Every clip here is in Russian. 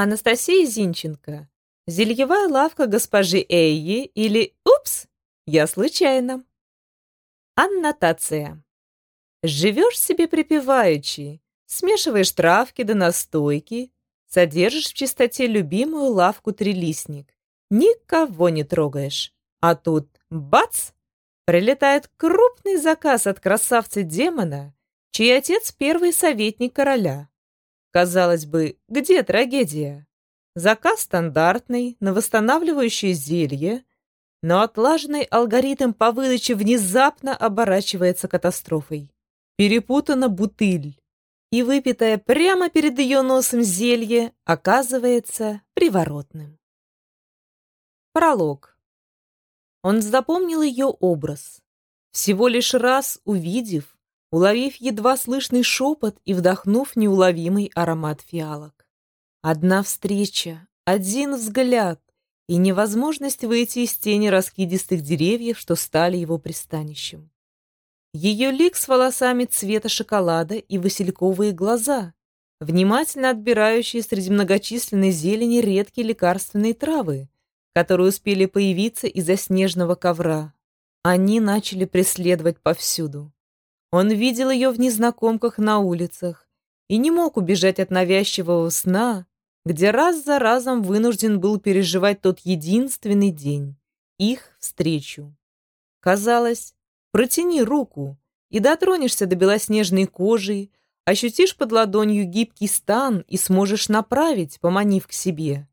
Анастасия Зинченко. Зельевая лавка госпожи Эйи или «Упс! Я случайно». Аннотация. Живешь себе припеваючи, смешиваешь травки да настойки, содержишь в чистоте любимую лавку трилистник, никого не трогаешь. А тут бац! Прилетает крупный заказ от красавца-демона, чей отец первый советник короля. Казалось бы, где трагедия? Заказ стандартный, на восстанавливающее зелье, но отлаженный алгоритм по выдаче внезапно оборачивается катастрофой. Перепутана бутыль, и выпитое прямо перед ее носом зелье оказывается приворотным. Пролог. Он запомнил ее образ. Всего лишь раз увидев, уловив едва слышный шепот и вдохнув неуловимый аромат фиалок. Одна встреча, один взгляд и невозможность выйти из тени раскидистых деревьев, что стали его пристанищем. Ее лик с волосами цвета шоколада и васильковые глаза, внимательно отбирающие среди многочисленной зелени редкие лекарственные травы, которые успели появиться из-за снежного ковра. Они начали преследовать повсюду. Он видел ее в незнакомках на улицах и не мог убежать от навязчивого сна, где раз за разом вынужден был переживать тот единственный день, их встречу. Казалось, протяни руку и дотронешься до белоснежной кожи, ощутишь под ладонью гибкий стан и сможешь направить, поманив к себе.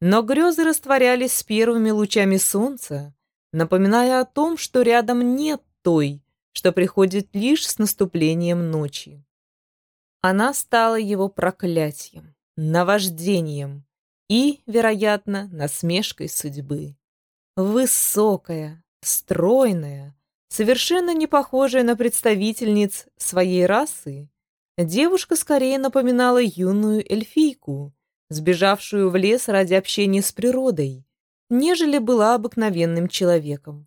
Но грезы растворялись с первыми лучами солнца, напоминая о том, что рядом нет той, что приходит лишь с наступлением ночи. Она стала его проклятием, наваждением и, вероятно, насмешкой судьбы. Высокая, стройная, совершенно не похожая на представительниц своей расы, девушка скорее напоминала юную эльфийку, сбежавшую в лес ради общения с природой, нежели была обыкновенным человеком.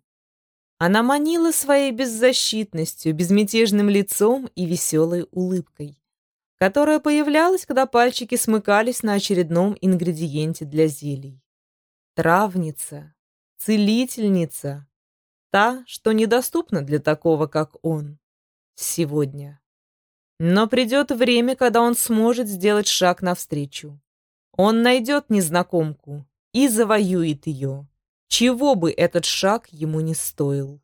Она манила своей беззащитностью, безмятежным лицом и веселой улыбкой, которая появлялась, когда пальчики смыкались на очередном ингредиенте для зелий. Травница, целительница, та, что недоступна для такого, как он, сегодня. Но придет время, когда он сможет сделать шаг навстречу. Он найдет незнакомку и завоюет ее чего бы этот шаг ему не стоил.